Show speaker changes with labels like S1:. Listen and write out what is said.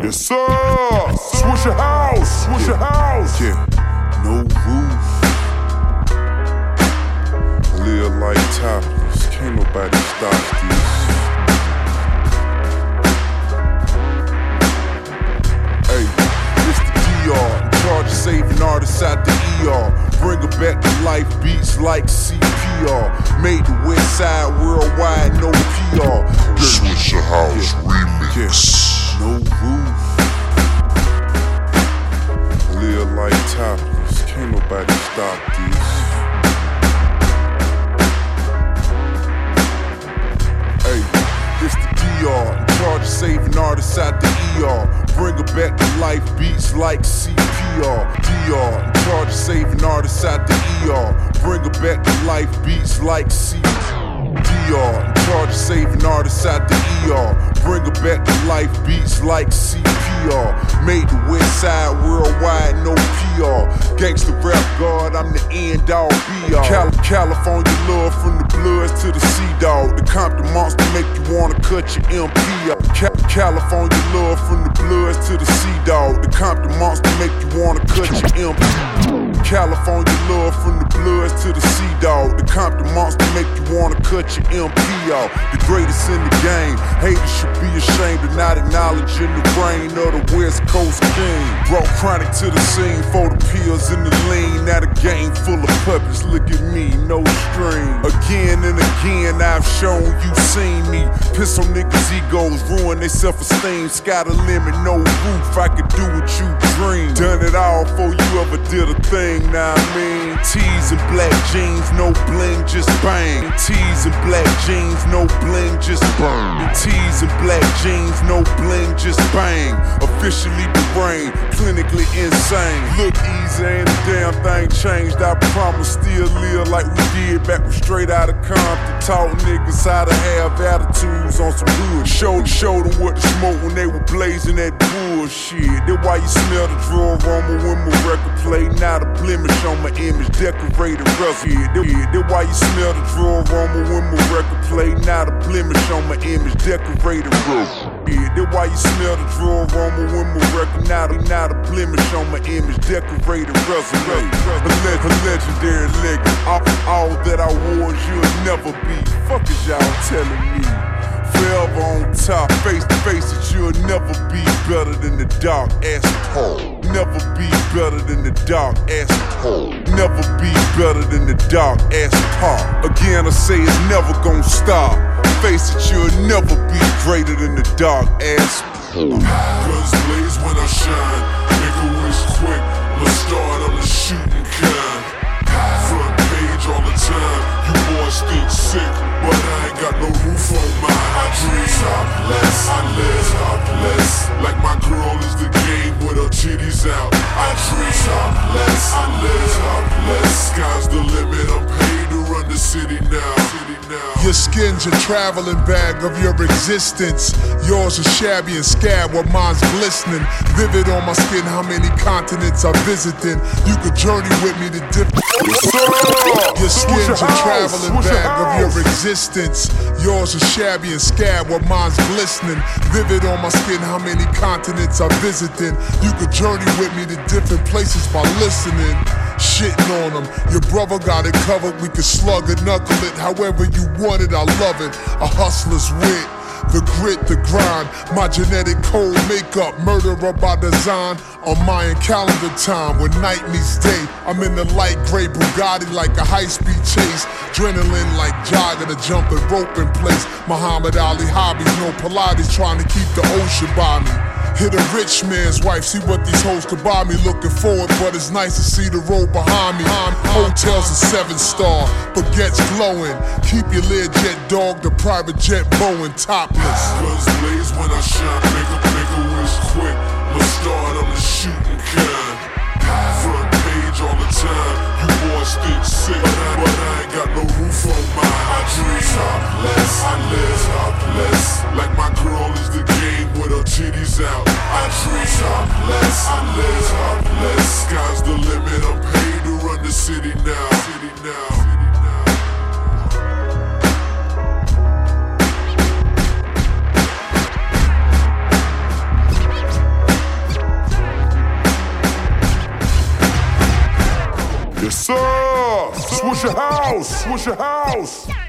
S1: Yes, sir. Switch your house. Switch your house.
S2: Yeah, no roof. Live like topless. Can't nobody stop this. Hey, it's the DR. In charge of saving artists out the ER. Bring her back to life, beats like CPR. Made the west side worldwide, no PR.
S1: Switch your house. Remix.
S2: No roof. Stop this. Hey, it's the DR. In charge of saving artists out the ER. Bring her back to life, beats like CPR. DR. In charge of saving artists out the ER. Bring her back to life, beats like CPR. DR. In charge of saving artists out the ER. Bring her back to life, beats like CPR. Made the west side worldwide, no PR. Gangsta rap god, I'm the end all be all. Cal- California love from the Bloods to the Sea Dog. The Compton monster make you wanna cut your MP off. Ca- California love from the Bloods to the Sea Dog. The Compton monster make you wanna cut your MP. California love from the Bloods to the Sea Dog. The Compton monster make you wanna cut your MP off. The greatest in the game. Haters should be ashamed of not acknowledging the brain of the West Coast king. Brought chronic to the scene for the pills and the lean. Now the game full of puppets. Look at me, no string. Again and again, I've shown you seen me. Piss on niggas' egos, ruin their self-esteem. Sky the limit, no roof. I could do what you dream. Done it all before you ever did a thing. Now I mean, tees and black jeans, no bling, just bang. Tees and black jeans, no bling, just bang. Tees and black jeans, no bling, just bang. Officially brain, clinically insane. Look easy, ain't a damn thing changed. I promise, still live like we did back when straight out of Compton. Taught niggas how to have attitudes on some hood. Showed, showed them what to smoke when they were blazing that bullshit. That's why you smell the draw aroma when my record play. Not a blemish on my image, decorated rough. Yeah, that- yeah, that's why you smell the draw aroma when my record play. Not a blemish on my image, decorated rough. Yeah, that's why you smell the draw aroma when my record. Not not a blemish on my image, decorated resume. A, leg- a legendary legend. All, all that I wore, you'll never be. Fuck is y'all telling me? Forever on top, face to face, that you'll never be better than the dark ass hole. Never be better than the dark ass hole. Never be better than the dark ass part. Again, I say it's never gonna stop. Face it, you'll never be greater than the dark ass
S1: Guns blaze when I shine. Make a wish quick. Let's start titties out. I dream. I live topless. Sky's the limit. I'm paid to run the city now.
S3: Your skin's a traveling bag of your existence. Yours is shabby and scab, while mine's glistening. Vivid on my skin, how many continents I'm visiting. You could journey with me to different. Your skin's a traveling bag of your existence. Yours is shabby and scab, while mine's glistening. Vivid on my skin, how many continents I'm visiting. You could journey with me to different places by listening. Shitting on them. Your brother got it covered. We can slug it, knuckle it. However you want it, I love it. A hustler's wit. The grit, the grind, my genetic code makeup, murderer by design. On Mayan calendar time, when night meets day, I'm in the light gray Bugatti like a high speed chase. Adrenaline like jogging a jumping rope in place. Muhammad Ali hobbies, no Pilates, trying to keep the ocean by me. Hit a rich man's wife, see what these hoes could buy me. Looking forward, but it's nice to see the road behind me. Hotels a seven star, baguettes glowing. Keep your lid jet dog, the private jet Boeing topless.
S1: Guns blaze when I shine. Make a, make wish quick. out. I treat topless, live topless. Sky's the limit. I'm paid to run the city now. City now. Yes, sir! Switch your house! Switch your house!